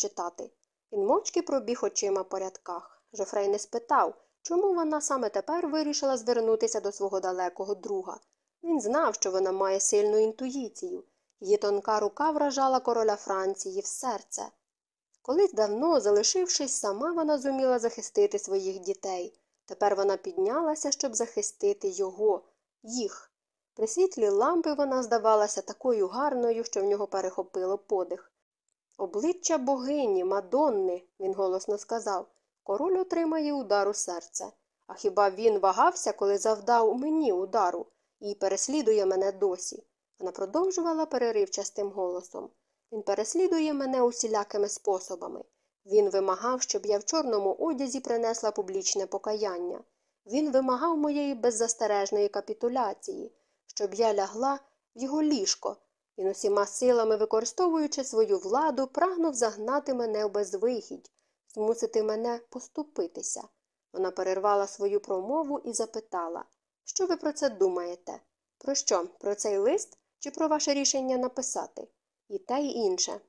прочитати. Він мовчки пробіг очима по рядках. Жофрей не спитав, чому вона саме тепер вирішила звернутися до свого далекого друга. Він знав, що вона має сильну інтуїцію. Її тонка рука вражала короля Франції в серце. Колись давно, залишившись сама, вона зуміла захистити своїх дітей. Тепер вона піднялася, щоб захистити його, їх. При світлі лампи вона здавалася такою гарною, що в нього перехопило подих. Обличчя богині, мадонни, він голосно сказав, король отримає удар у серце. А хіба він вагався, коли завдав мені удару, і переслідує мене досі? Вона продовжувала переривчастим голосом. Він переслідує мене усілякими способами. Він вимагав, щоб я в чорному одязі принесла публічне покаяння. Він вимагав моєї беззастережної капітуляції, щоб я лягла в його ліжко. Він усіма силами, використовуючи свою владу, прагнув загнати мене в безвихідь, змусити мене поступитися. Вона перервала свою промову і запитала Що ви про це думаєте? Про що? Про цей лист чи про ваше рішення написати? І те, й інше.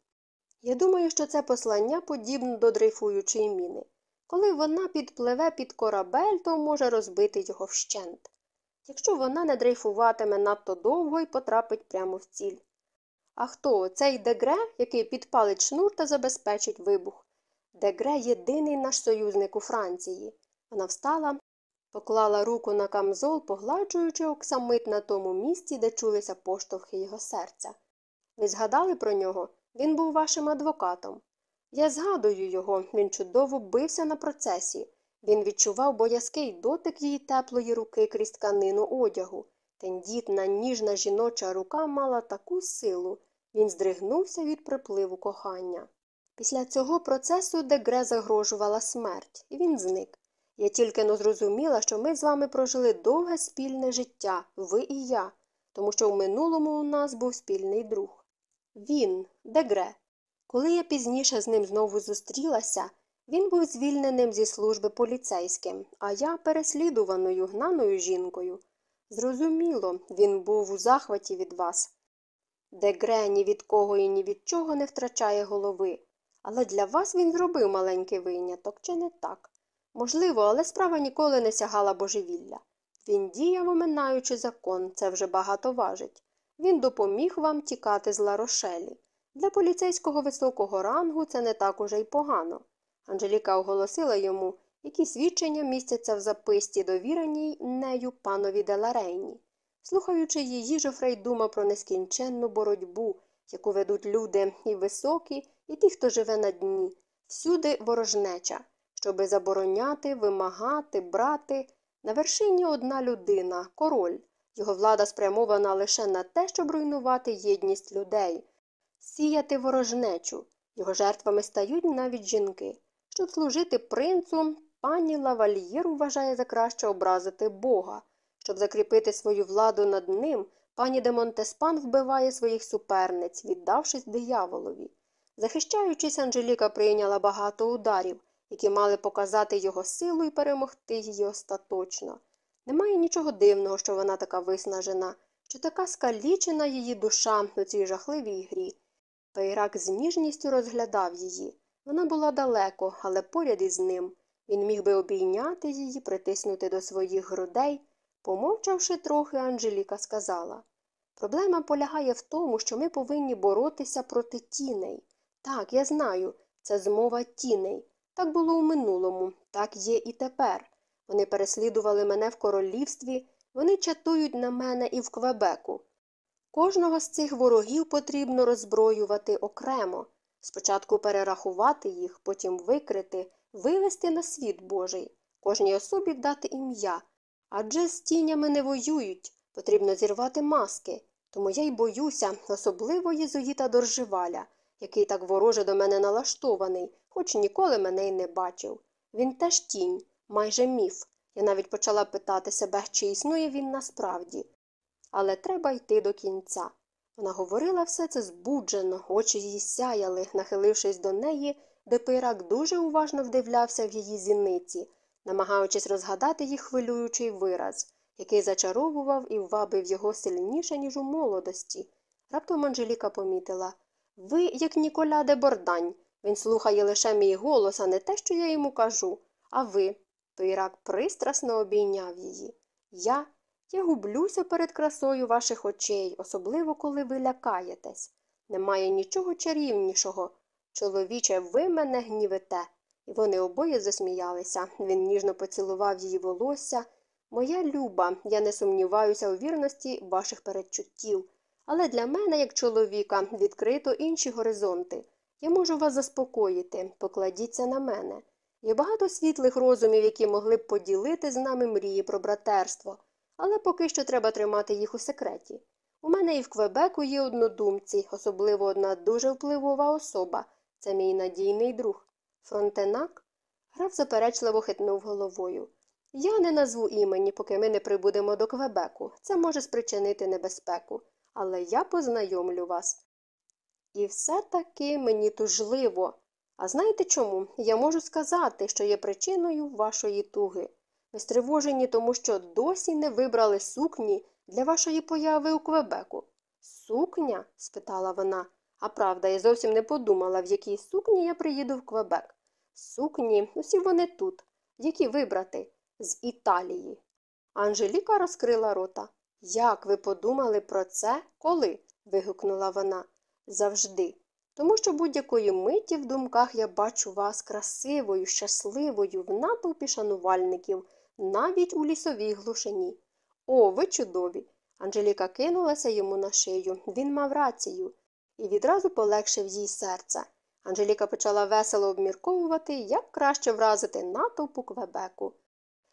Я думаю, що це послання подібне до дрейфуючої міни. Коли вона підпливе під корабель, то може розбити його вщент. Якщо вона не дрейфуватиме надто довго і потрапить прямо в ціль. А хто цей дегре, який підпалить шнур та забезпечить вибух? Дегре єдиний наш союзник у Франції. Вона встала, поклала руку на камзол, погладжуючи оксамит на тому місці, де чулися поштовхи його серця. Ви згадали про нього? Він був вашим адвокатом. Я згадую його, він чудово бився на процесі. Він відчував боязкий дотик її теплої руки крізь тканину одягу. Тендітна, ніжна жіноча рука мала таку силу, він здригнувся від припливу кохання. Після цього процесу Дегре загрожувала смерть, і він зник. Я тільки но зрозуміла, що ми з вами прожили довге спільне життя, ви і я, тому що в минулому у нас був спільний друг. Він, Дегре. Коли я пізніше з ним знову зустрілася, він був звільненим зі служби поліцейським, а я переслідуваною, гнаною жінкою. Зрозуміло, він був у захваті від вас. Дегре ні від кого і ні від чого не втрачає голови. Але для вас він зробив маленький виняток, чи не так? Можливо, але справа ніколи не сягала божевілля. Він діяв, оминаючи закон, це вже багато важить. Він допоміг вам тікати з Ларошелі. Для поліцейського високого рангу це не так уже й погано. Анжеліка оголосила йому, які свідчення містяться в записці, довіреній нею панові Деларейні. Слухаючи її, Жофрей думав про нескінченну боротьбу, яку ведуть люди і високі, і ті, хто живе на дні, всюди ворожнеча, щоби забороняти, вимагати, брати. На вершині одна людина, король. Його влада спрямована лише на те, щоб руйнувати єдність людей, сіяти ворожнечу. Його жертвами стають навіть жінки. Щоб служити принцу, пані Лавальєр вважає за краще образити Бога. Щоб закріпити свою владу над ним, пані де Монтеспан вбиває своїх суперниць, віддавшись дияволові. Захищаючись, Анжеліка прийняла багато ударів, які мали показати його силу і перемогти її остаточно. Немає нічого дивного, що вона така виснажена, що така скалічена її душа у цій жахливій грі. Пейрак з ніжністю розглядав її. Вона була далеко, але поряд із ним. Він міг би обійняти її, притиснути до своїх грудей. Помовчавши трохи, Анжеліка сказала Проблема полягає в тому, що ми повинні боротися проти тіней. Так, я знаю, це змова тіней. Так було у минулому, так є і тепер. Вони переслідували мене в королівстві, вони чатують на мене і в Квебеку. Кожного з цих ворогів потрібно роззброювати окремо, спочатку перерахувати їх, потім викрити, вивести на світ Божий, кожній особі дати ім'я. Адже з тінями не воюють, потрібно зірвати маски. Тому я й боюся, особливо єзуїта Дорживаля, який так вороже до мене налаштований, хоч ніколи мене й не бачив. Він теж тінь, майже міф. Я навіть почала питати себе, чи існує він насправді. Але треба йти до кінця. Вона говорила все це збуджено, очі її сяяли, нахилившись до неї, де пирак дуже уважно вдивлявся в її зіниці, намагаючись розгадати їх хвилюючий вираз, який зачаровував і ввабив його сильніше, ніж у молодості. Раптом Анжеліка помітила ви, як Ніколя де Бордань, Він слухає лише мій голос, а не те, що я йому кажу. А ви? Пирак пристрасно обійняв її. Я я гублюся перед красою ваших очей, особливо коли ви лякаєтесь. Немає нічого чарівнішого. Чоловіче, ви мене гнівите. І вони обоє засміялися. Він ніжно поцілував її волосся. Моя люба, я не сумніваюся у вірності ваших передчуттів. Але для мене, як чоловіка, відкрито інші горизонти. Я можу вас заспокоїти, покладіться на мене. Є багато світлих розумів, які могли б поділити з нами мрії про братерство, але поки що треба тримати їх у секреті. У мене і в Квебеку є однодумці, особливо одна дуже впливова особа це мій надійний друг. Фронтенак? Граф заперечливо хитнув головою. Я не назву імені, поки ми не прибудемо до Квебеку. Це може спричинити небезпеку, але я познайомлю вас. І все таки мені тужливо. А знаєте чому? Я можу сказати, що є причиною вашої туги. Ви стривожені, тому що досі не вибрали сукні для вашої появи у Квебеку. Сукня? спитала вона. А правда, я зовсім не подумала, в якій сукні я приїду в Квебек. Сукні, усі вони тут. Які вибрати? З Італії. Анжеліка розкрила рота. Як ви подумали про це? Коли? вигукнула вона. Завжди. Тому що будь-якої миті в думках я бачу вас красивою, щасливою, в натовпі шанувальників, навіть у лісовій глушині. О, ви чудові. Анжеліка кинулася йому на шию. Він мав рацію і відразу полегшив їй серце. Анжеліка почала весело обмірковувати, як краще вразити натовпу Квебеку.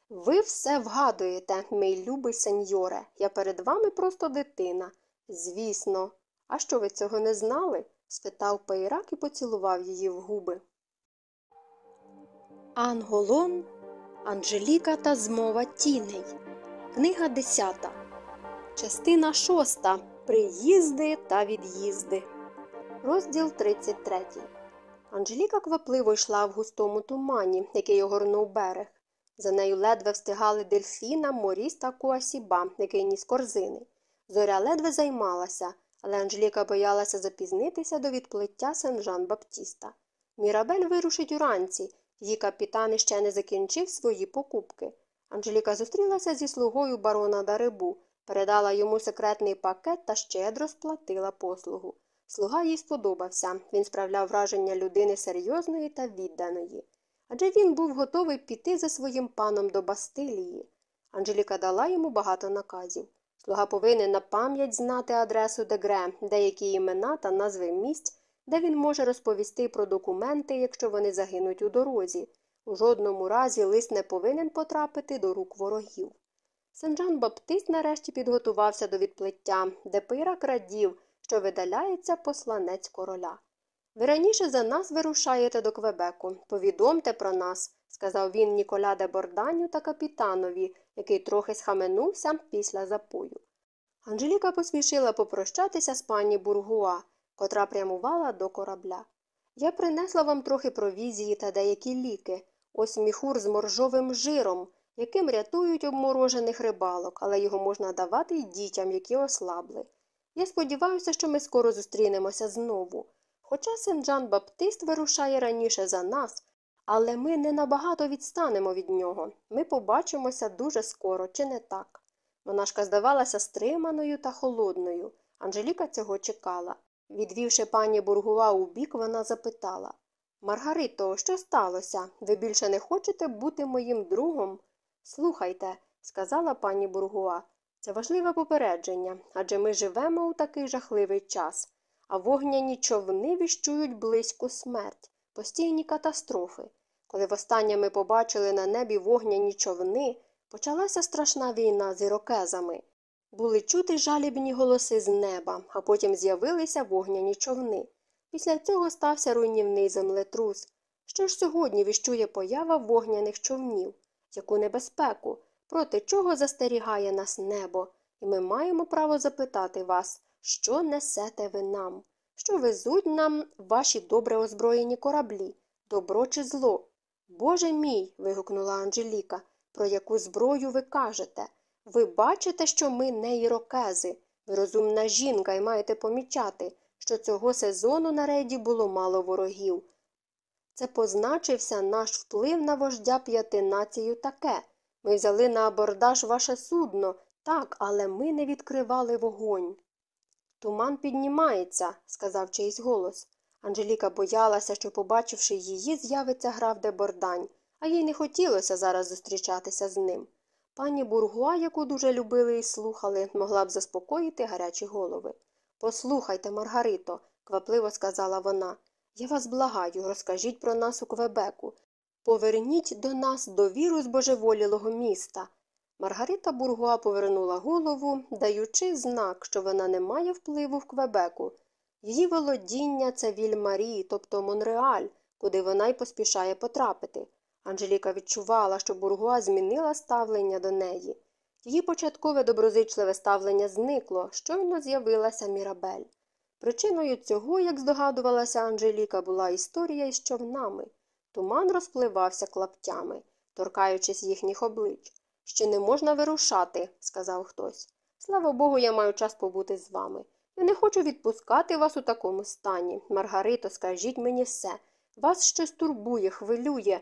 Ви все вгадуєте, мій любий сеньоре, я перед вами просто дитина. Звісно. А що ви цього не знали? спитав Пейрак і поцілував її в губи. Анголон, Анжеліка та змова тіней. Книга десята. Частина шоста. Приїзди та від'їзди. Розділ 33. Анжеліка квапливо йшла в густому тумані, який огорнув берег. За нею ледве встигали дельфіна, моріс та Куасіба, який ніс корзини. Зоря ледве займалася, але Анжеліка боялася запізнитися до відплиття Сен-Жан Баптіста. Мірабель вирушить уранці, її капітан іще не закінчив свої покупки. Анжеліка зустрілася зі слугою барона Дарибу, передала йому секретний пакет та щедро сплатила послугу. Слуга їй сподобався, він справляв враження людини серйозної та відданої. Адже він був готовий піти за своїм паном до Бастилії. Анжеліка дала йому багато наказів. Слуга повинен на пам'ять знати адресу Дегре, деякі імена та назви місць, де він може розповісти про документи, якщо вони загинуть у дорозі. У жодному разі лист не повинен потрапити до рук ворогів. Сен-Жан Баптист нарешті підготувався до відплиття, де пирак радів, що видаляється посланець короля. Ви раніше за нас вирушаєте до Квебеку. Повідомте про нас, сказав він Ніколя де Борданю та капітанові, який трохи схаменувся після запою. Анжеліка посмішила попрощатися з пані Бургуа, котра прямувала до корабля. Я принесла вам трохи провізії та деякі ліки, ось міхур з моржовим жиром, яким рятують обморожених рибалок, але його можна давати й дітям, які ослабли. Я сподіваюся, що ми скоро зустрінемося знову. Хоча Сен-Джан Баптист вирушає раніше за нас, але ми не набагато відстанемо від нього. Ми побачимося дуже скоро, чи не так? Монашка здавалася стриманою та холодною. Анжеліка цього чекала. Відвівши пані Бургуа у бік, вона запитала Маргарито, що сталося? Ви більше не хочете бути моїм другом? Слухайте, сказала пані Бургуа, це важливе попередження, адже ми живемо у такий жахливий час, а вогняні човни віщують близьку смерть, постійні катастрофи. Коли востаннє ми побачили на небі вогняні човни, почалася страшна війна з ірокезами. Були чути жалібні голоси з неба, а потім з'явилися вогняні човни. Після цього стався руйнівний землетрус. Що ж сьогодні віщує поява вогняних човнів? Яку небезпеку? Проти чого застерігає нас небо, і ми маємо право запитати вас, що несете ви нам, що везуть нам ваші добре озброєні кораблі, добро чи зло? Боже мій. вигукнула Анжеліка, про яку зброю ви кажете. Ви бачите, що ми не ірокези. Ви розумна жінка і маєте помічати, що цього сезону на рейді було мало ворогів. Це позначився наш вплив на вождя п'яти націю таке. Ми взяли на абордаж ваше судно, так, але ми не відкривали вогонь. Туман піднімається, сказав чийсь голос. Анжеліка боялася, що, побачивши її, з'явиться граф де Бордань, а їй не хотілося зараз зустрічатися з ним. Пані Бургуа, яку дуже любили і слухали, могла б заспокоїти гарячі голови. Послухайте, Маргарито, квапливо сказала вона, я вас благаю, розкажіть про нас у Квебеку. Поверніть до нас довіру збожеволілого міста. Маргарита Бургуа повернула голову, даючи знак, що вона не має впливу в Квебеку. Її володіння це Вільмарі, тобто Монреаль, куди вона й поспішає потрапити. Анжеліка відчувала, що Бургуа змінила ставлення до неї. Її початкове доброзичливе ставлення зникло, щойно з'явилася Мірабель. Причиною цього, як здогадувалася Анжеліка, була історія із човнами. Туман розпливався клаптями, торкаючись їхніх облич. Ще не можна вирушати, сказав хтось. Слава Богу, я маю час побути з вами. Я не хочу відпускати вас у такому стані. Маргарито, скажіть мені все. Вас щось турбує, хвилює.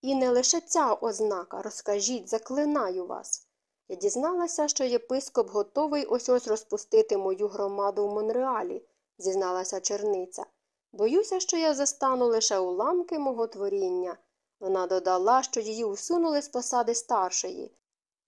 І не лише ця ознака, розкажіть, заклинаю вас. Я дізналася, що єпископ готовий ось ось розпустити мою громаду в Монреалі, зізналася черниця. Боюся, що я застану лише уламки мого творіння. Вона додала, що її усунули з посади старшої.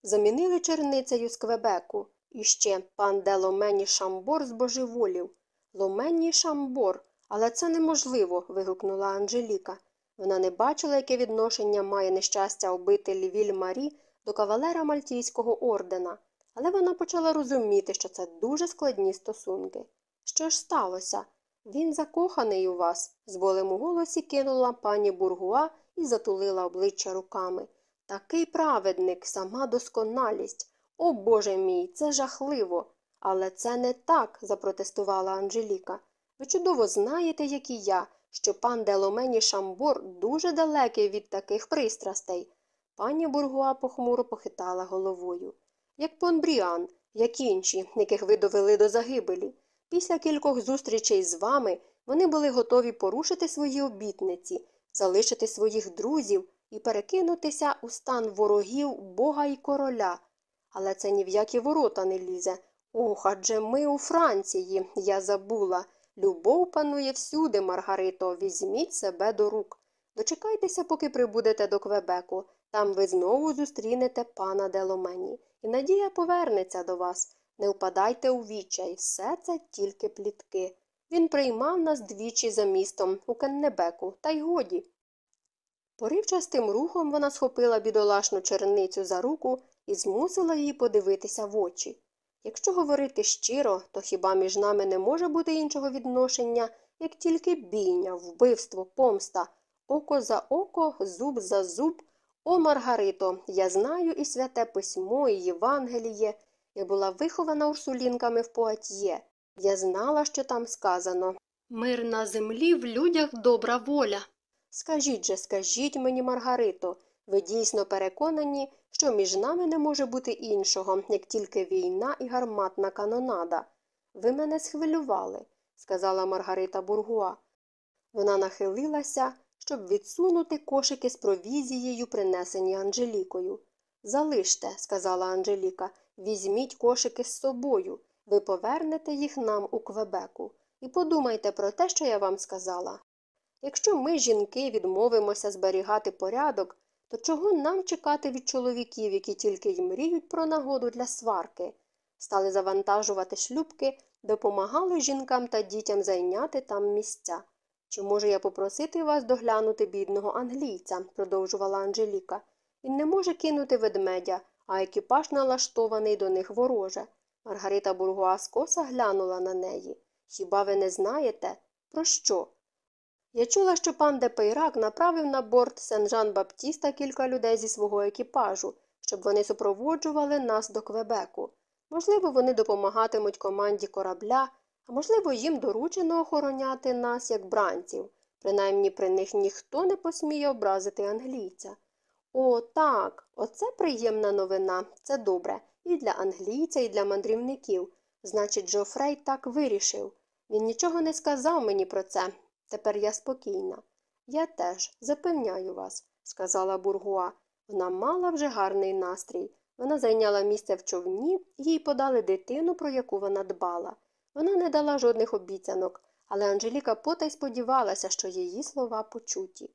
Замінили черницею з Квебеку. І ще пан де Ломені Шамбор збожеволів. Ломені Шамбор. Але це неможливо. вигукнула Анжеліка. Вона не бачила, яке відношення має нещастя обителі Віль Марі до кавалера Мальтійського ордена, але вона почала розуміти, що це дуже складні стосунки. Що ж сталося? Він закоханий у вас, з болем у голосі кинула пані Бургуа і затулила обличчя руками. Такий праведник, сама досконалість. О Боже мій, це жахливо. Але це не так, запротестувала Анжеліка. Ви чудово знаєте, як і я, що пан Деломені Шамбор дуже далекий від таких пристрастей. Пані Бургуа похмуро похитала головою. Як пан Бріан, як інші, яких ви довели до загибелі. Після кількох зустрічей з вами вони були готові порушити свої обітниці, залишити своїх друзів і перекинутися у стан ворогів бога і короля. Але це ні в які ворота не лізе. Ох, адже ми у Франції, я забула. Любов панує всюди, Маргарито, візьміть себе до рук. Дочекайтеся, поки прибудете до Квебеку. Там ви знову зустрінете пана Деломені, і надія повернеться до вас. Не впадайте у відчай, все це тільки плітки. Він приймав нас двічі за містом у Кеннебеку, та й годі. Поривчастим рухом вона схопила бідолашну черницю за руку і змусила її подивитися в очі. Якщо говорити щиро, то хіба між нами не може бути іншого відношення, як тільки бійня, вбивство, помста, око за око, зуб за зуб. О, Маргарито, я знаю і святе письмо, і Євангеліє. Я була вихована урсулінками в Пуатьє. Я знала, що там сказано Мир на землі в людях добра воля. Скажіть же, скажіть мені, Маргарито, ви дійсно переконані, що між нами не може бути іншого, як тільки війна і гарматна канонада. Ви мене схвилювали, сказала Маргарита Бургуа. Вона нахилилася, щоб відсунути кошики з провізією, принесені Анжелікою. Залиште, сказала Анжеліка, візьміть кошики з собою. Ви повернете їх нам у Квебеку. І подумайте про те, що я вам сказала. Якщо ми, жінки, відмовимося зберігати порядок, то чого нам чекати від чоловіків, які тільки й мріють про нагоду для сварки? Стали завантажувати шлюбки, допомагали жінкам та дітям зайняти там місця. Чи можу я попросити вас доглянути бідного англійця, продовжувала Анжеліка. Він не може кинути ведмедя, а екіпаж налаштований до них вороже. Маргарита Бургуа скоса глянула на неї. Хіба ви не знаєте? Про що? Я чула, що пан де Пейрак направив на борт сен Жан Баптіста кілька людей зі свого екіпажу, щоб вони супроводжували нас до Квебеку. Можливо, вони допомагатимуть команді корабля, а можливо, їм доручено охороняти нас як бранців. Принаймні при них ніхто не посміє образити англійця. О, так, оце приємна новина, це добре. І для англійця, і для мандрівників. Значить, Джофрей так вирішив. Він нічого не сказав мені про це. Тепер я спокійна. Я теж запевняю вас, сказала бургуа. Вона мала вже гарний настрій. Вона зайняла місце в човні, їй подали дитину, про яку вона дбала. Вона не дала жодних обіцянок, але Анжеліка потай сподівалася, що її слова почуті.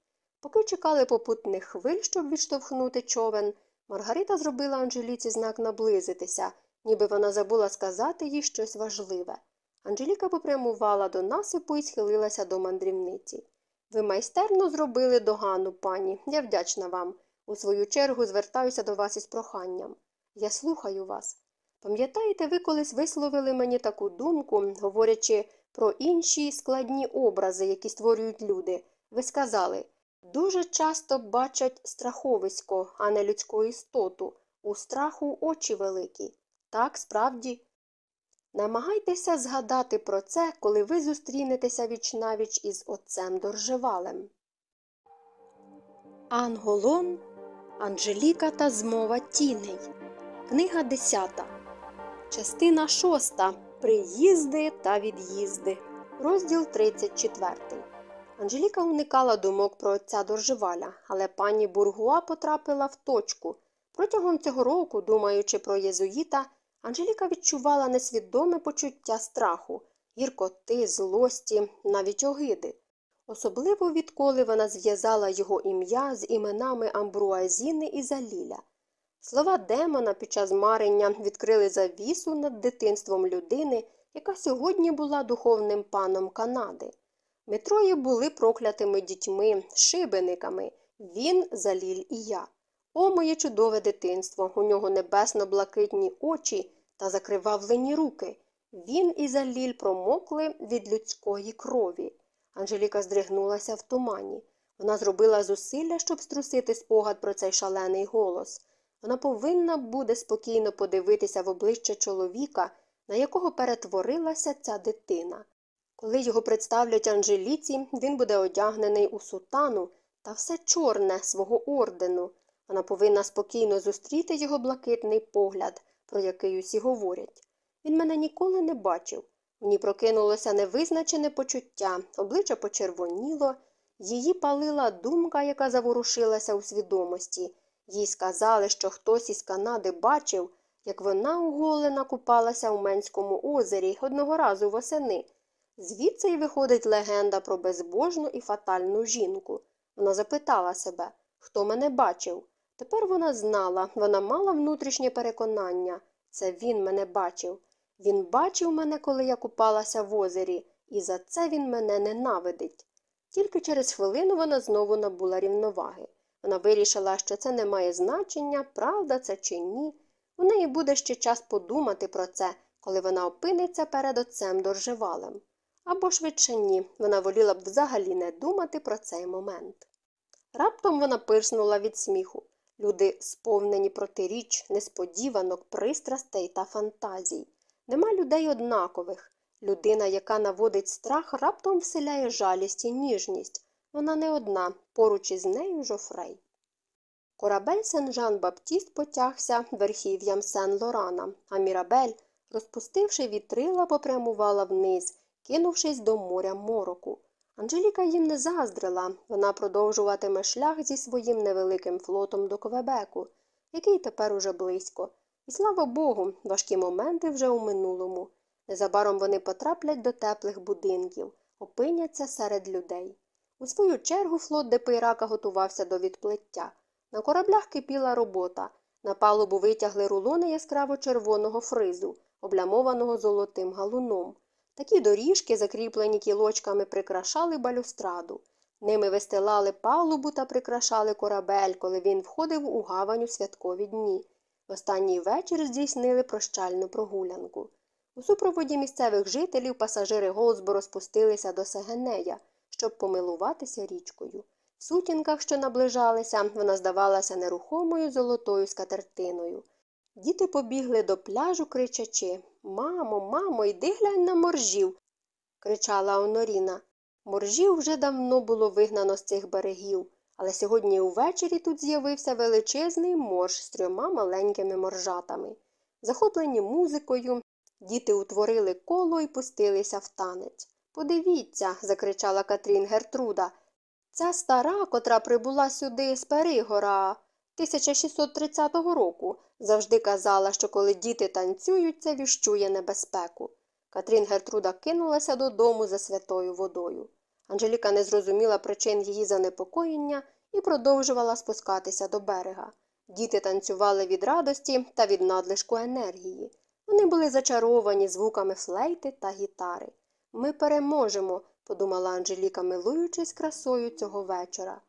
Поки чекали попутних хвиль, щоб відштовхнути човен, Маргарита зробила Анжеліці знак наблизитися, ніби вона забула сказати їй щось важливе. Анжеліка попрямувала до насипу і схилилася до мандрівниці. Ви майстерно зробили догану, пані, я вдячна вам. У свою чергу звертаюся до вас із проханням. Я слухаю вас. Пам'ятаєте, ви колись висловили мені таку думку, говорячи про інші складні образи, які створюють люди. Ви сказали дуже часто бачать страховисько, а не людську істоту. У страху очі великі. Так, справді. Намагайтеся згадати про це, коли ви зустрінетеся вічнавіч із отцем Доржевалем. Анголон, Анжеліка та змова тіней. Книга 10. Частина 6. Приїзди та від'їзди. Розділ 34. Анжеліка уникала думок про отця Доржеваля, але пані Бургуа потрапила в точку. Протягом цього року, думаючи про єзуїта, Анжеліка відчувала несвідоме почуття страху, гіркоти, злості, навіть огиди. Особливо відколи вона зв'язала його ім'я з іменами Амбруазіни і Заліля. Слова демона під час марення відкрили завісу над дитинством людини, яка сьогодні була духовним паном Канади. Ми були проклятими дітьми, шибениками він, Заліль і я. О, моє чудове дитинство, у нього небесно-блакитні очі та закривавлені руки. Він і Заліль промокли від людської крові. Анжеліка здригнулася в тумані. Вона зробила зусилля, щоб струсити спогад про цей шалений голос. Вона повинна буде спокійно подивитися в обличчя чоловіка, на якого перетворилася ця дитина. Коли його представлять Анжеліці, він буде одягнений у сутану та все чорне свого ордену. Вона повинна спокійно зустріти його блакитний погляд, про який усі говорять. Він мене ніколи не бачив. Ній прокинулося невизначене почуття, обличчя почервоніло, її палила думка, яка заворушилася у свідомості. Їй сказали, що хтось із Канади бачив, як вона оголена купалася у Менському озері одного разу восени. Звідси й виходить легенда про безбожну і фатальну жінку. Вона запитала себе, хто мене бачив. Тепер вона знала, вона мала внутрішнє переконання. Це він мене бачив. Він бачив мене, коли я купалася в озері, і за це він мене ненавидить. Тільки через хвилину вона знову набула рівноваги. Вона вирішила, що це не має значення, правда це чи ні. У неї буде ще час подумати про це, коли вона опиниться перед отцем доржевалем. Або швидше ні, вона воліла б взагалі не думати про цей момент. Раптом вона пирснула від сміху. Люди сповнені протиріч, несподіванок, пристрастей та фантазій. Нема людей однакових. Людина, яка наводить страх, раптом вселяє жалість і ніжність. Вона не одна, поруч із нею жофрей. Корабель сен Жан Баптіст потягся верхів'ям сен Лорана, а Мірабель, розпустивши вітрила, попрямувала вниз, кинувшись до моря мороку. Анжеліка їм не заздрила, вона продовжуватиме шлях зі своїм невеликим флотом до Квебеку, який тепер уже близько. І слава Богу, важкі моменти вже у минулому. Незабаром вони потраплять до теплих будинків, опиняться серед людей. У свою чергу флот Депейрака готувався до відплиття. На кораблях кипіла робота. На палубу витягли рулони яскраво червоного фризу, облямованого золотим галуном. Такі доріжки, закріплені кілочками, прикрашали балюстраду. Ними вистилали палубу та прикрашали корабель, коли він входив у гавань у святкові дні. Останній вечір здійснили прощальну прогулянку. У супроводі місцевих жителів пасажири Голсборо спустилися до Сегенея, щоб помилуватися річкою. В сутінках, що наближалися, вона здавалася нерухомою золотою скатертиною. Діти побігли до пляжу, кричачи Мамо, мамо, йди глянь на моржів. кричала Оноріна. Моржів вже давно було вигнано з цих берегів, але сьогодні увечері тут з'явився величезний морж з трьома маленькими моржатами. Захоплені музикою, діти утворили коло і пустилися в танець. Подивіться, закричала Катрін Гертруда. Ця стара, котра прибула сюди з Перигора 1630 року, завжди казала, що коли діти танцюють, це віщує небезпеку. Катрін Гертруда кинулася додому за святою водою. Анжеліка не зрозуміла причин її занепокоєння і продовжувала спускатися до берега. Діти танцювали від радості та від надлишку енергії. Вони були зачаровані звуками флейти та гітари. Ми переможемо, подумала Анжеліка, милуючись красою цього вечора.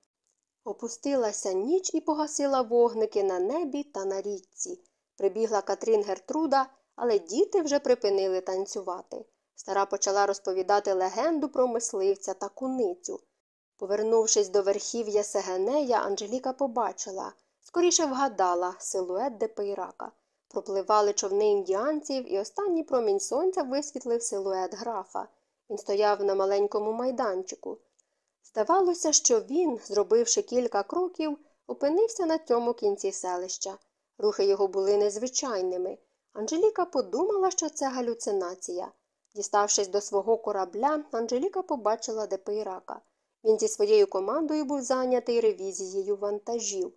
Опустилася ніч і погасила вогники на небі та на річці. Прибігла Катрін Гертруда, але діти вже припинили танцювати. Стара почала розповідати легенду про мисливця та куницю. Повернувшись до верхів'я Сегенея, Анжеліка побачила, скоріше вгадала силует Депейрака. Пропливали човни індіанців, і останній промінь сонця висвітлив силует графа. Він стояв на маленькому майданчику. Здавалося, що він, зробивши кілька кроків, опинився на цьому кінці селища. Рухи його були незвичайними. Анжеліка подумала, що це галюцинація. Діставшись до свого корабля, Анжеліка побачила Депейрака. Він зі своєю командою був зайнятий ревізією вантажів.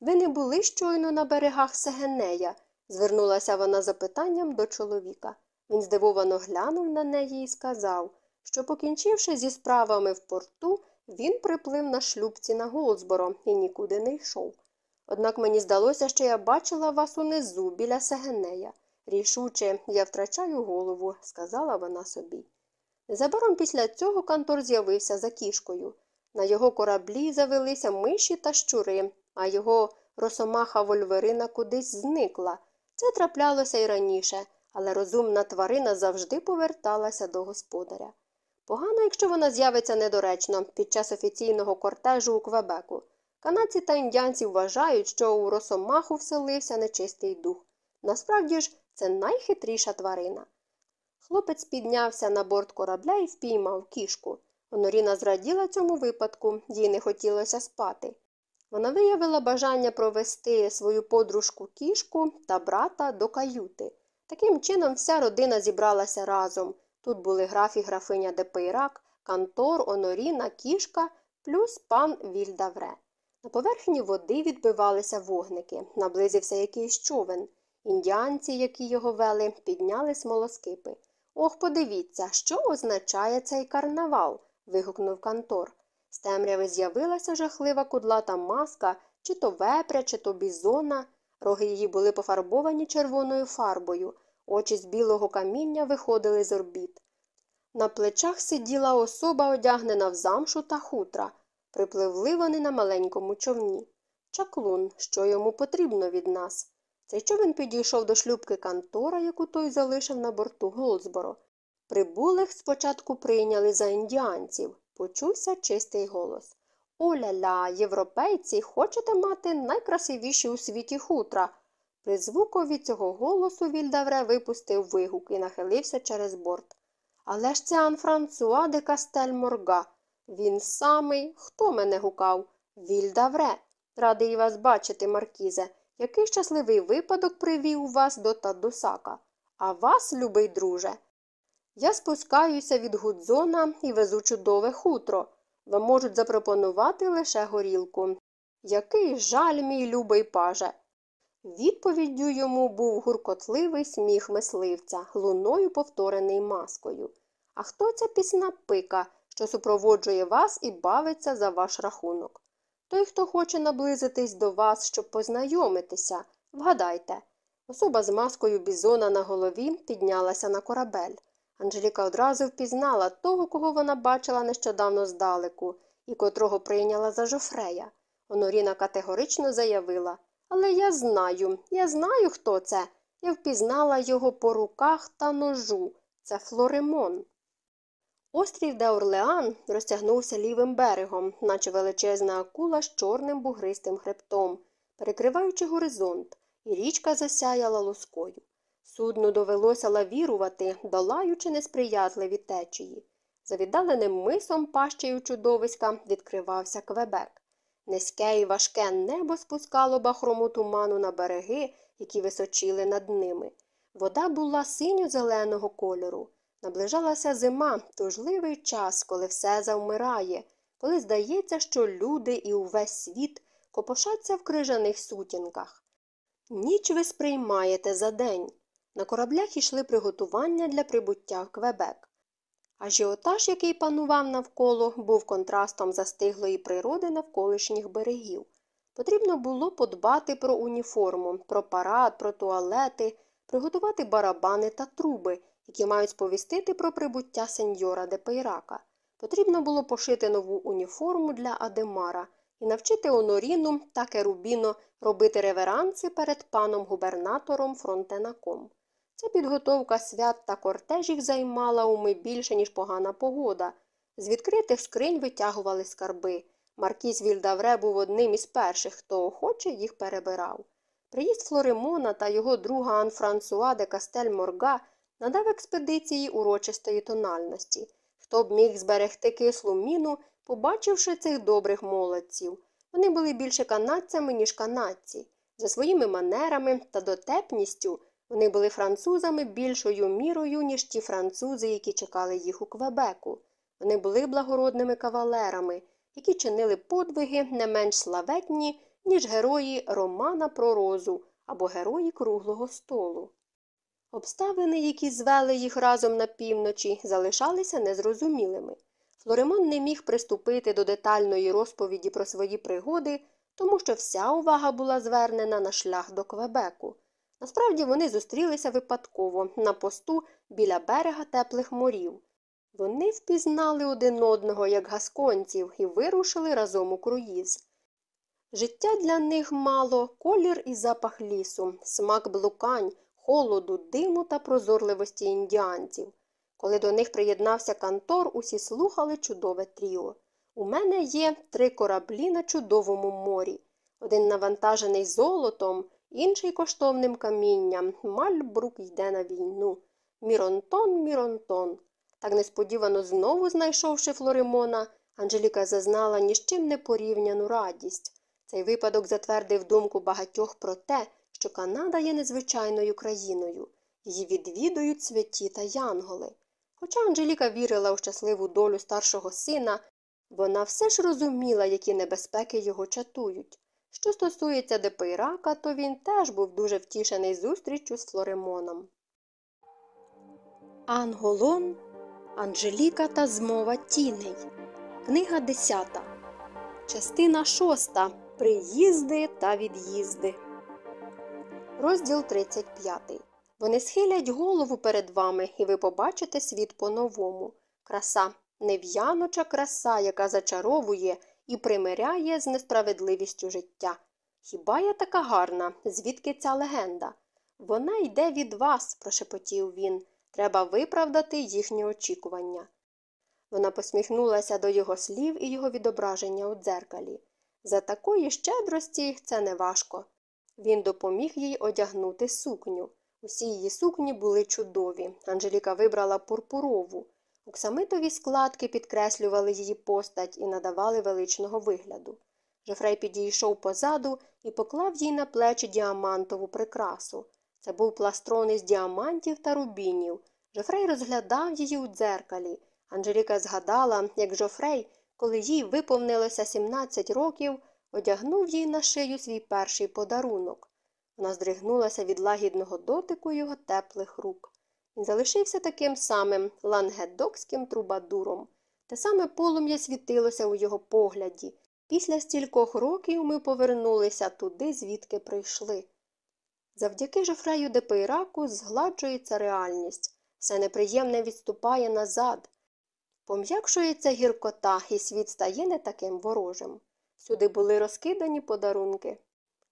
Ви не були щойно на берегах Сегенея? звернулася вона запитанням до чоловіка. Він здивовано глянув на неї і сказав, що, покінчивши зі справами в порту, він приплив на шлюбці на Голдсборо і нікуди не йшов. Однак мені здалося, що я бачила вас унизу біля Сегенея. Рішуче, я втрачаю голову, сказала вона собі. Незабаром після цього Кантор з'явився за кішкою. На його кораблі завелися миші та щури, а його росомаха вольверина кудись зникла. Це траплялося й раніше, але розумна тварина завжди поверталася до господаря. Погано, якщо вона з'явиться недоречно під час офіційного кортежу у Квебеку. Канадці та індіанці вважають, що у росомаху вселився нечистий дух. Насправді ж, це найхитріша тварина. Хлопець піднявся на борт корабля і впіймав кішку. Оноріна зраділа цьому випадку, їй не хотілося спати. Вона виявила бажання провести свою подружку кішку та брата до каюти. Таким чином, вся родина зібралася разом. Тут були граф і графиня Депейрак, Кантор, Оноріна, кішка, плюс пан Вільдавре. На поверхні води відбивалися вогники, наблизився якийсь човен. Індіанці, які його вели, підняли смолоскипи. Ох, подивіться, що означає цей карнавал. вигукнув Кантор. З темряви з'явилася жахлива кудлата маска, чи то вепря, чи то бізона. Роги її були пофарбовані червоною фарбою, очі з білого каміння виходили з орбіт. На плечах сиділа особа, одягнена в замшу та хутра. Припливли вони на маленькому човні. Чаклун, що йому потрібно від нас. Цей човен підійшов до шлюбки Кантора, яку той залишив на борту Голдсборо. Прибулих спочатку прийняли за індіанців. Почувся чистий голос. Оля-ля, європейці, хочете мати найкрасивіші у світі хутра. При звукові цього голосу Вільдавре випустив вигук і нахилився через борт. Але ж це Анфрансуа де Кастель Морга. Він самий, хто мене гукав? Вільдавре. Радий вас бачити, Маркізе. Який щасливий випадок привів вас до Таддусака. А вас, любий друже. Я спускаюся від Гудзона і везу чудове хутро. Вам можуть запропонувати лише горілку. Який жаль, мій любий паже. Відповіддю йому був гуркотливий сміх мисливця, луною повторений маскою. А хто ця пісна пика, що супроводжує вас і бавиться за ваш рахунок? Той, хто хоче наблизитись до вас, щоб познайомитися, вгадайте. Особа з маскою бізона на голові піднялася на корабель. Анжеліка одразу впізнала того, кого вона бачила нещодавно здалеку, і котрого прийняла за жофрея. Оноріна категорично заявила Але я знаю, я знаю, хто це. Я впізнала його по руках та ножу. Це Флоремон. Острів де Орлеан розтягнувся лівим берегом, наче величезна акула з чорним бугристим хребтом, перекриваючи горизонт, і річка засяяла лускою. Судну довелося лавірувати, долаючи несприятливі течії. За віддаленим мисом пащею чудовиська відкривався квебек. Низьке і важке небо спускало бахрому туману на береги, які височили над ними. Вода була синьо зеленого кольору. Наближалася зима, тужливий час, коли все завмирає. коли здається, що люди і увесь світ копошаться в крижаних сутінках. Ніч ви сприймаєте за день. На кораблях ішли приготування для прибуття в Квебек. Ажіотаж, який панував навколо, був контрастом застиглої природи навколишніх берегів. Потрібно було подбати про уніформу, про парад, про туалети, приготувати барабани та труби, які мають сповістити про прибуття сеньора де Пейрака. Потрібно було пошити нову уніформу для Адемара і навчити Оноріну та Керубіно робити реверанси перед паном губернатором Фронтенаком. Ця підготовка свят та кортежів займала уми більше, ніж погана погода. З відкритих скринь витягували скарби. Маркіз Вільдавре був одним із перших, хто охоче їх перебирав. Приїзд Флоримона та його друга Анфрансуа де Кастель Морга надав експедиції урочистої тональності. Хто б міг зберегти кислу міну, побачивши цих добрих молодців. Вони були більше канадцями, ніж канадці. За своїми манерами та дотепністю вони були французами більшою мірою, ніж ті французи, які чекали їх у Квебеку. Вони були благородними кавалерами, які чинили подвиги не менш славетні, ніж герої романа про розу або герої круглого столу. Обставини, які звели їх разом на півночі, залишалися незрозумілими. Флоремон не міг приступити до детальної розповіді про свої пригоди, тому що вся увага була звернена на шлях до Квебеку. Насправді вони зустрілися випадково на посту біля берега теплих морів. Вони впізнали один одного як гасконців і вирушили разом у круїз. Життя для них мало колір і запах лісу, смак блукань, холоду, диму та прозорливості індіанців. Коли до них приєднався Кантор, усі слухали чудове тріо. У мене є три кораблі на чудовому морі. Один навантажений золотом, інший коштовним камінням. Мальбрук йде на війну. Міронтон, Міронтон. Так несподівано знову знайшовши Флоримона, Анжеліка зазнала ні з чим не порівняну радість. Цей випадок затвердив думку багатьох про те, що Канада є незвичайною країною. Її відвідують святі та янголи. Хоча Анжеліка вірила у щасливу долю старшого сина, вона все ж розуміла, які небезпеки його чатують. Що стосується Депейрака, то він теж був дуже втішений зустріччю з Флоримоном. Анголон, Анжеліка та змова тіней. Книга 10. Частина 6. Приїзди та від'їзди. Розділ 35. Вони схилять голову перед вами, і ви побачите світ по-новому. Краса, нев'яноча краса, яка зачаровує і примиряє з несправедливістю життя. Хіба я така гарна? Звідки ця легенда? Вона йде від вас, прошепотів він. Треба виправдати їхні очікування. Вона посміхнулася до його слів і його відображення у дзеркалі. За такої щедрості це не важко. Він допоміг їй одягнути сукню. Усі її сукні були чудові. Анжеліка вибрала пурпурову. Оксамитові складки підкреслювали її постать і надавали величного вигляду. Жефрей підійшов позаду і поклав їй на плечі діамантову прикрасу. Це був пластрон із діамантів та рубінів. Жофрей розглядав її у дзеркалі. Анжеліка згадала, як Жофрей, коли їй виповнилося 17 років, одягнув їй на шию свій перший подарунок. Вона здригнулася від лагідного дотику його теплих рук. Залишився таким самим лангедокським трубадуром. Те саме полум'я світилося у його погляді. Після стількох років ми повернулися туди, звідки прийшли. Завдяки Жофрею Депейраку згладжується реальність, все неприємне відступає назад. Пом'якшується гіркота, і світ стає не таким ворожим. Сюди були розкидані подарунки.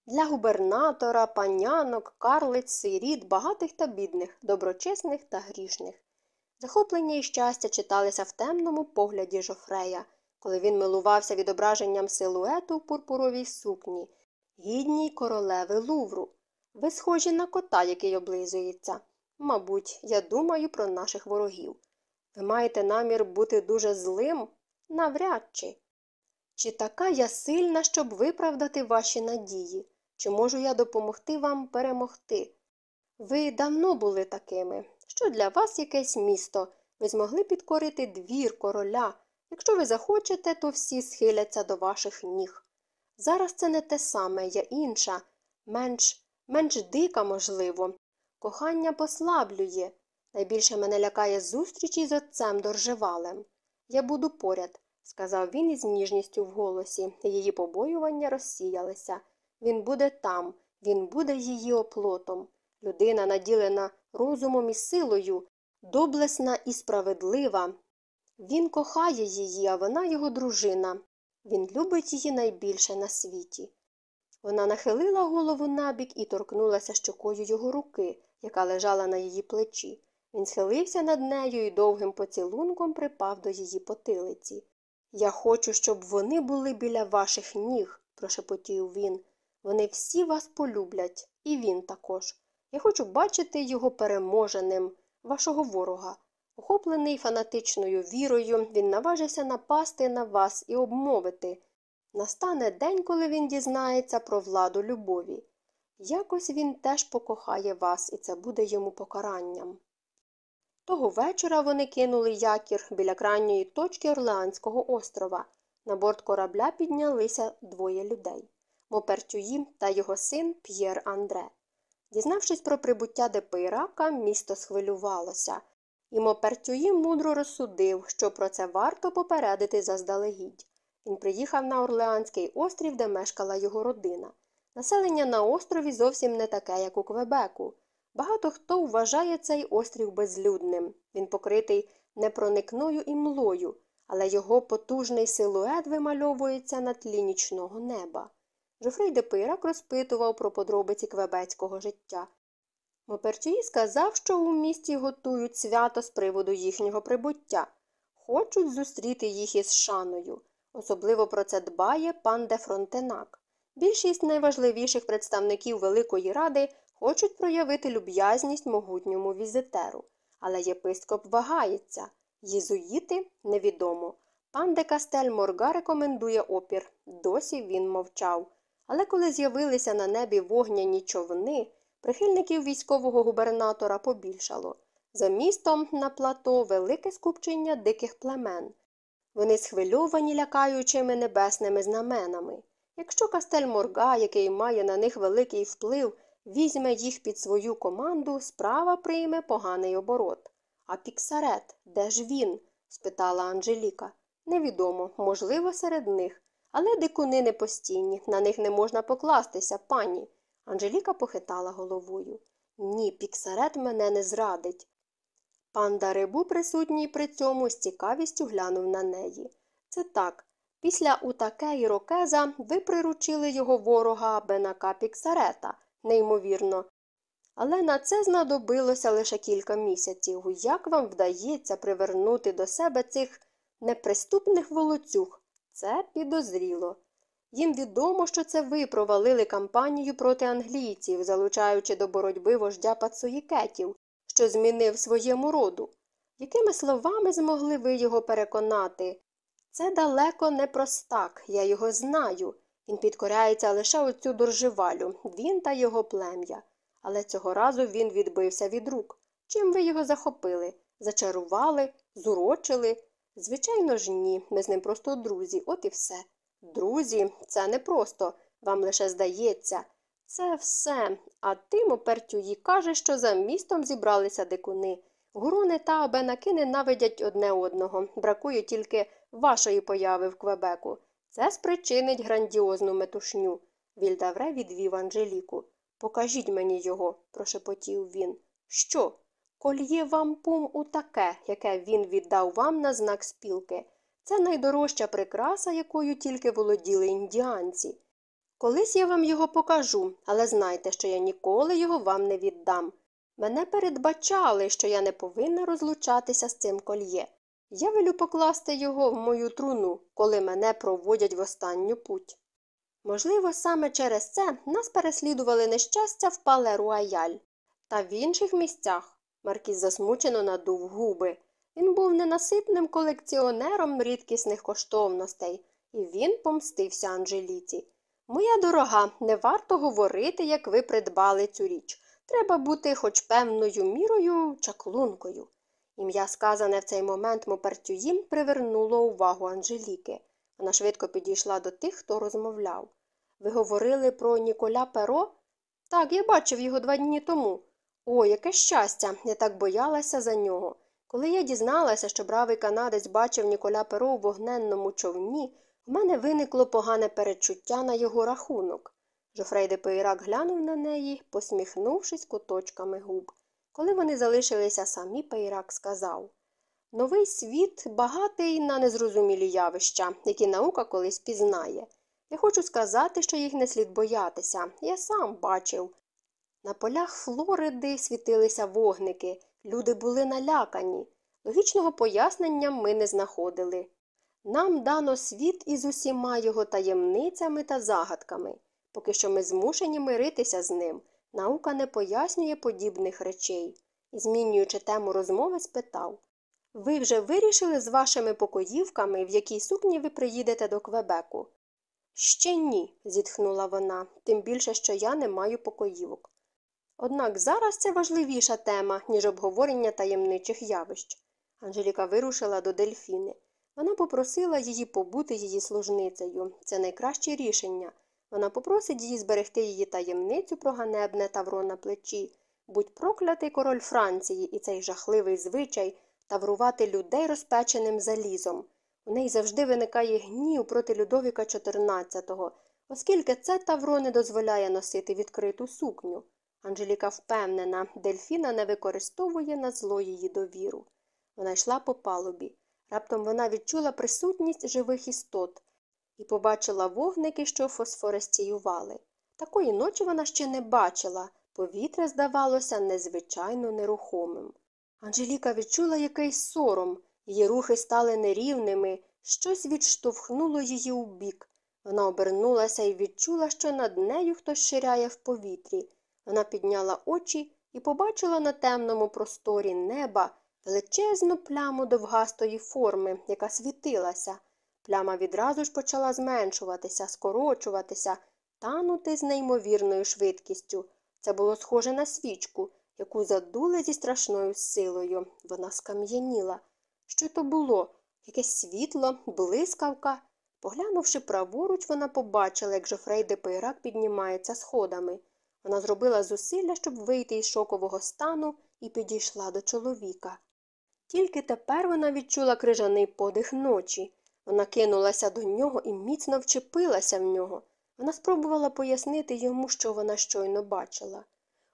Для губернатора, панянок, карлиць, сиріт, багатих та бідних, доброчесних та грішних. Захоплення і щастя читалися в темному погляді Жофрея, коли він милувався відображенням силуету в пурпуровій сукні, гідній королеви Лувру. Ви схожі на кота, який облизується. Мабуть, я думаю про наших ворогів. Ви маєте намір бути дуже злим? Навряд чи. Чи така я сильна, щоб виправдати ваші надії? Чи можу я допомогти вам перемогти? Ви давно були такими. Що для вас якесь місто? Ви змогли підкорити двір короля. Якщо ви захочете, то всі схиляться до ваших ніг. Зараз це не те саме, я інша, менш, менш дика, можливо. Кохання послаблює. Найбільше мене лякає зустрічі з отцем доржевалем. Я буду поряд, сказав він із ніжністю в голосі. Її побоювання розсіялися. Він буде там, він буде її оплотом. Людина, наділена розумом і силою, доблесна і справедлива. Він кохає її, а вона його дружина. Він любить її найбільше на світі. Вона нахилила голову набік і торкнулася щокою його руки, яка лежала на її плечі. Він схилився над нею і довгим поцілунком припав до її потилиці. Я хочу, щоб вони були біля ваших ніг, прошепотів він. Вони всі вас полюблять, і він також. Я хочу бачити його переможеним, вашого ворога. Охоплений фанатичною вірою, він наважився напасти на вас і обмовити. Настане день, коли він дізнається про владу любові. Якось він теж покохає вас, і це буде йому покаранням. Того вечора вони кинули якір біля крайньої точки Орлеанського острова. На борт корабля піднялися двоє людей Мопертюї та його син П'єр Андре. Дізнавшись про прибуття Депейрака, місто схвилювалося, і Мопертюї мудро розсудив, що про це варто попередити заздалегідь. Він приїхав на Орлеанський острів, де мешкала його родина. Населення на острові зовсім не таке, як у Квебеку. Багато хто вважає цей острів безлюдним. Він покритий непроникною імлою, але його потужний силует вимальовується на тлі нічного неба. Жофрей де Пирак розпитував про подробиці квебецького життя. Моперчуї сказав, що у місті готують свято з приводу їхнього прибуття, хочуть зустріти їх із шаною. Особливо про це дбає пан де Фронтенак. Більшість найважливіших представників Великої Ради хочуть проявити люб'язність могутньому візитеру. Але єпископ вагається. Єзуїти невідомо. Пан де Кастель Морга рекомендує опір. Досі він мовчав. Але коли з'явилися на небі вогняні човни, прихильників військового губернатора побільшало. За містом на плато велике скупчення диких племен. Вони схвильовані лякаючими небесними знаменами. Якщо Кастель Морга, який має на них великий вплив, візьме їх під свою команду, справа прийме поганий оборот. А Піксарет, де ж він? спитала Анжеліка. Невідомо, можливо, серед них. Але дикуни не постійні, на них не можна покластися, пані. Анжеліка похитала головою. Ні, Піксарет мене не зрадить. Пан Дарибу, присутній при цьому, з цікавістю глянув на неї. Це так. Після Утаке і Рокеза ви приручили його ворога Бенака Піксарета, неймовірно. Але на це знадобилося лише кілька місяців. Як вам вдається привернути до себе цих неприступних волоцюг? Це підозріло. Їм відомо, що це ви провалили кампанію проти англійців, залучаючи до боротьби вождя пацуїкетів, що змінив своєму роду. Якими словами змогли ви його переконати? Це далеко не простак, я його знаю. Він підкоряється лише оцю дорживалю, він та його плем'я. Але цього разу він відбився від рук. Чим ви його захопили? Зачарували, зурочили? Звичайно ж, ні. Ми з ним просто друзі, от і все. Друзі, це не просто, вам лише здається. Це все. А ти, Мопертюї, каже, що за містом зібралися дикуни. Гурони та обенаки ненавидять одне одного. Бракує тільки вашої появи в Квебеку. Це спричинить грандіозну метушню. Вільдавре відвів Анжеліку. Покажіть мені його, прошепотів він. Що? Кольє вам пум у таке, яке він віддав вам на знак спілки. Це найдорожча прикраса, якою тільки володіли індіанці. Колись я вам його покажу, але знайте, що я ніколи його вам не віддам. Мене передбачали, що я не повинна розлучатися з цим кольє. Я велю покласти його в мою труну, коли мене проводять в останню путь. Можливо, саме через це нас переслідували нещастя в пале Руаяль. Та в інших місцях Маркіз засмучено надув губи. Він був ненаситним колекціонером рідкісних коштовностей, і він помстився Анжеліці. Моя дорога, не варто говорити, як ви придбали цю річ. Треба бути хоч певною мірою чаклункою. Ім'я, сказане в цей момент Мопертюїн, привернуло увагу Анжеліки. Вона швидко підійшла до тих, хто розмовляв. Ви говорили про Ніколя Перо? Так, я бачив його два дні тому. О, яке щастя! Я так боялася за нього. Коли я дізналася, що бравий канадець бачив Ніколя Перо у вогненному човні, в мене виникло погане перечуття на його рахунок. Жофрей де Пейрак глянув на неї, посміхнувшись куточками губ. Коли вони залишилися самі, Пейрак сказав Новий світ багатий на незрозумілі явища, які наука колись пізнає. Я хочу сказати, що їх не слід боятися. Я сам бачив. На полях Флориди світилися вогники, люди були налякані. Логічного пояснення ми не знаходили. Нам дано світ із усіма його таємницями та загадками. Поки що ми змушені миритися з ним. Наука не пояснює подібних речей. І, змінюючи тему розмови, спитав Ви вже вирішили з вашими покоївками, в якій сукні ви приїдете до Квебеку? Ще ні, зітхнула вона, тим більше, що я не маю покоївок. Однак зараз це важливіша тема, ніж обговорення таємничих явищ. Анжеліка вирушила до дельфіни. Вона попросила її побути її служницею. Це найкраще рішення. Вона попросить її зберегти її таємницю про ганебне тавро на плечі. Будь проклятий король Франції і цей жахливий звичай таврувати людей розпеченим залізом. У неї завжди виникає гнів проти Людовіка XIV, оскільки це тавро не дозволяє носити відкриту сукню. Анжеліка впевнена, дельфіна не використовує на зло її довіру. Вона йшла по палубі. Раптом вона відчула присутність живих істот і побачила вогники, що фосфоресціювали. Такої ночі вона ще не бачила, повітря здавалося незвичайно нерухомим. Анжеліка відчула якийсь сором, її рухи стали нерівними, щось відштовхнуло її у бік. Вона обернулася і відчула, що над нею хтось ширяє в повітрі. Вона підняла очі і побачила на темному просторі неба величезну пляму довгастої форми, яка світилася. Пляма відразу ж почала зменшуватися, скорочуватися, танути з неймовірною швидкістю. Це було схоже на свічку, яку задули зі страшною силою. Вона скам'яніла. Що то було? Якесь світло, блискавка. Поглянувши праворуч, вона побачила, як Жофрей де піднімається сходами. Вона зробила зусилля, щоб вийти із шокового стану, і підійшла до чоловіка. Тільки тепер вона відчула крижаний подих ночі. Вона кинулася до нього і міцно вчепилася в нього. Вона спробувала пояснити йому, що вона щойно бачила.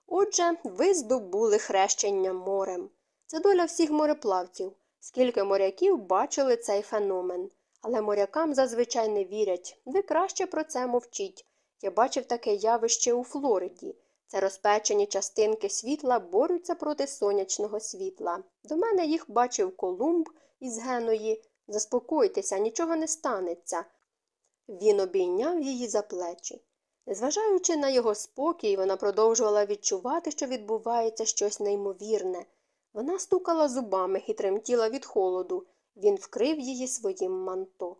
Отже, ви здобули хрещення морем. Це доля всіх мореплавців. Скільки моряків бачили цей феномен. Але морякам зазвичай не вірять. Ви краще про це мовчіть. Я бачив таке явище у Флориді. Це розпечені частинки світла борються проти сонячного світла. До мене їх бачив Колумб із Геної. Заспокойтеся, нічого не станеться. Він обійняв її за плечі. Незважаючи на його спокій, вона продовжувала відчувати, що відбувається щось неймовірне. Вона стукала зубами і тремтіла від холоду. Він вкрив її своїм манто.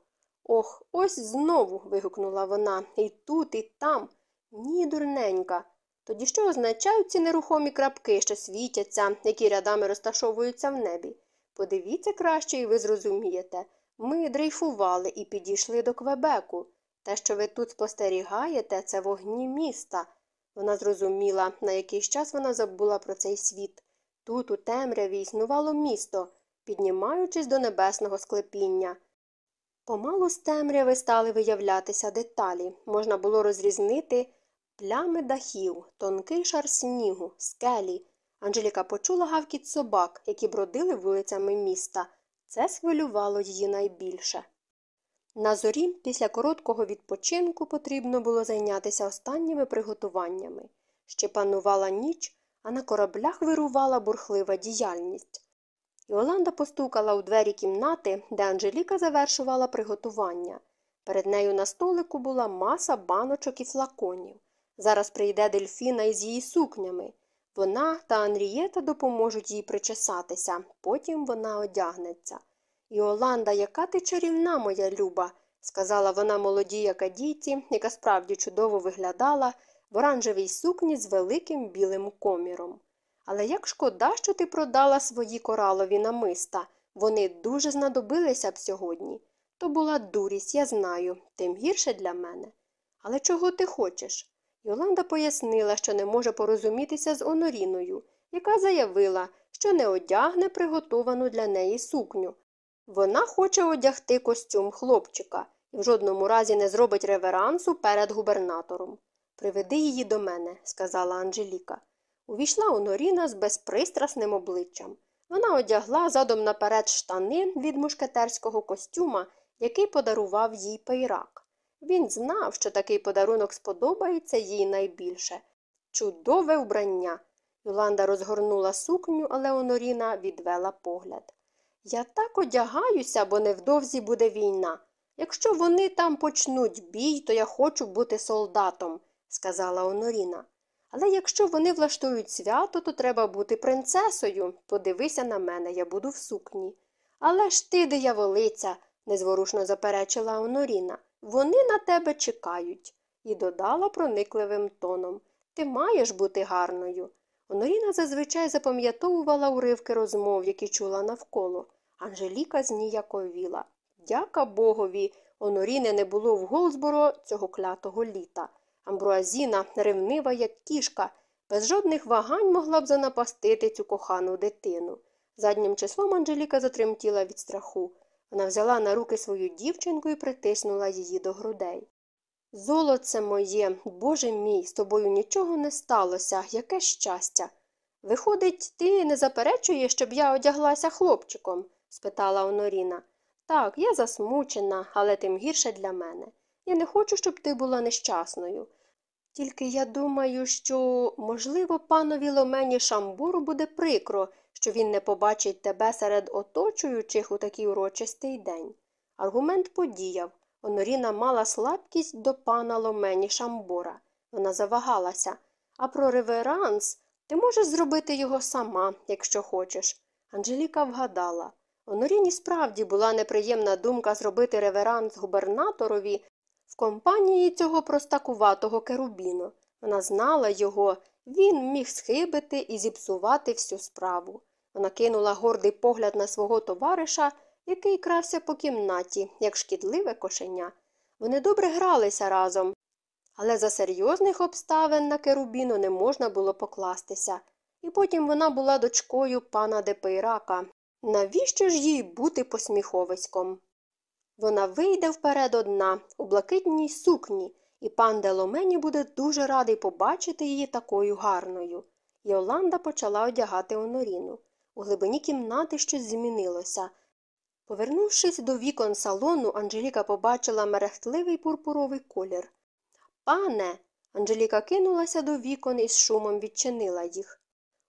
Ох, ось знову. вигукнула вона. І тут, і там. Ні, дурненька. Тоді що означають ці нерухомі крапки, що світяться, які рядами розташовуються в небі? Подивіться краще, і ви зрозумієте. Ми дрейфували і підійшли до Квебеку. Те, що ви тут спостерігаєте, це вогні міста. Вона зрозуміла, на якийсь час вона забула про цей світ. Тут, у темряві, існувало місто, піднімаючись до небесного склепіння. Помалу з темряви стали виявлятися деталі. Можна було розрізнити плями дахів, тонкий шар снігу, скелі. Анжеліка почула гавкіт собак, які бродили вулицями міста. Це схвилювало її найбільше. На зорі після короткого відпочинку потрібно було зайнятися останніми приготуваннями. Ще панувала ніч, а на кораблях вирувала бурхлива діяльність. Іоланда постукала у двері кімнати, де Анжеліка завершувала приготування. Перед нею на столику була маса баночок і флаконів. Зараз прийде дельфіна із її сукнями. Вона та Анрієта допоможуть їй причесатися, потім вона одягнеться. Іоланда, яка ти чарівна, моя люба, сказала вона молодій акадійці, яка справді чудово виглядала в оранжевій сукні з великим білим коміром. Але як шкода, що ти продала свої коралові намиста. Вони дуже знадобилися б сьогодні. То була дурість, я знаю, тим гірше для мене. Але чого ти хочеш? Йоланда пояснила, що не може порозумітися з Оноріною, яка заявила, що не одягне приготовану для неї сукню. Вона хоче одягти костюм хлопчика і в жодному разі не зробить реверансу перед губернатором. Приведи її до мене, сказала Анжеліка. Увійшла Оноріна з безпристрасним обличчям. Вона одягла задом наперед штани від мушкетерського костюма, який подарував їй пейрак. Він знав, що такий подарунок сподобається їй найбільше. Чудове вбрання. Юланда розгорнула сукню, але Оноріна відвела погляд. Я так одягаюся, бо невдовзі буде війна. Якщо вони там почнуть бій, то я хочу бути солдатом, сказала Оноріна. Але якщо вони влаштують свято, то треба бути принцесою. Подивися на мене, я буду в сукні. Але ж ти, дияволиця, незворушно заперечила Оноріна. Вони на тебе чекають, і додала проникливим тоном Ти маєш бути гарною. Оноріна зазвичай запам'ятовувала уривки розмов, які чула навколо. Анжеліка зніяковіла. Дяка богові, Оноріни не було в Голзборо цього клятого літа. Амбруазіна, ревнива, як кішка, без жодних вагань могла б занапастити цю кохану дитину. Заднім числом Анжеліка затремтіла від страху. Вона взяла на руки свою дівчинку і притиснула її до грудей. Золоце моє, Боже мій, з тобою нічого не сталося, яке щастя. Виходить, ти не заперечуєш, щоб я одяглася хлопчиком? спитала Оноріна. Так, я засмучена, але тим гірше для мене. Я не хочу, щоб ти була нещасною. Тільки я думаю, що, можливо, панові ломені Шамбуру буде прикро, що він не побачить тебе серед оточуючих у такий урочистий день. Аргумент подіяв. Оноріна мала слабкість до пана ломені Шамбура. Вона завагалася. А про реверанс ти можеш зробити його сама, якщо хочеш. Анжеліка вгадала. Оноріні справді була неприємна думка зробити реверанс губернаторові в компанії цього простакуватого керубіну. Вона знала його, він міг схибити і зіпсувати всю справу. Вона кинула гордий погляд на свого товариша, який крався по кімнаті, як шкідливе кошеня. Вони добре гралися разом, але за серйозних обставин на керубіну не можна було покластися. І потім вона була дочкою пана Депейрака. Навіщо ж їй бути посміховиськом? Вона вийде вперед одна, у блакитній сукні, і пан Деломені буде дуже радий побачити її такою гарною. Йоланда почала одягати Оноріну. У глибині кімнати щось змінилося. Повернувшись до вікон салону, Анжеліка побачила мерехтливий пурпуровий колір. Пане. Анжеліка кинулася до вікон і з шумом відчинила їх.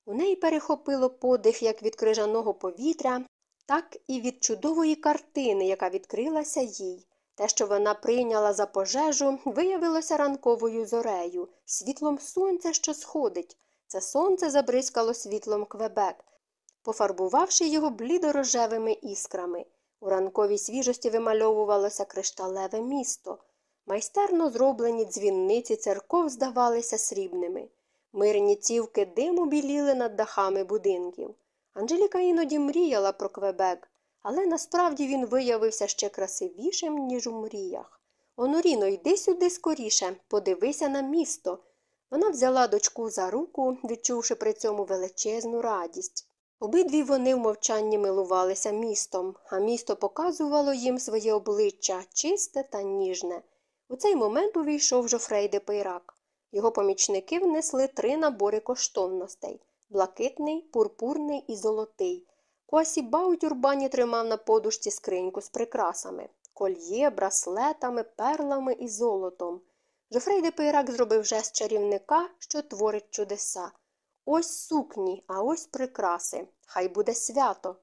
У неї перехопило подих як від крижаного повітря, так і від чудової картини, яка відкрилася їй. Те, що вона прийняла за пожежу, виявилося ранковою зорею, світлом сонця, що сходить. Це сонце забризкало світлом Квебек, пофарбувавши його блідорожевими іскрами. У ранковій свіжості вимальовувалося кришталеве місто. Майстерно зроблені дзвінниці церков здавалися срібними. Мирні цівки диму біліли над дахами будинків. Анжеліка іноді мріяла про Квебек, але насправді він виявився ще красивішим, ніж у мріях. Оноріно, йди сюди скоріше, подивися на місто. Вона взяла дочку за руку, відчувши при цьому величезну радість. Обидві вони в мовчанні милувалися містом, а місто показувало їм своє обличчя чисте та ніжне. У цей момент увійшов Жофрей де Пейрак. Його помічники внесли три набори коштовностей блакитний, пурпурний і золотий. Куасіба у тюрбані тримав на подушці скриньку з прикрасами кольє, браслетами, перлами і золотом. Жофрей де Пейрак зробив жест чарівника, що творить чудеса. Ось сукні, а ось прикраси. Хай буде свято.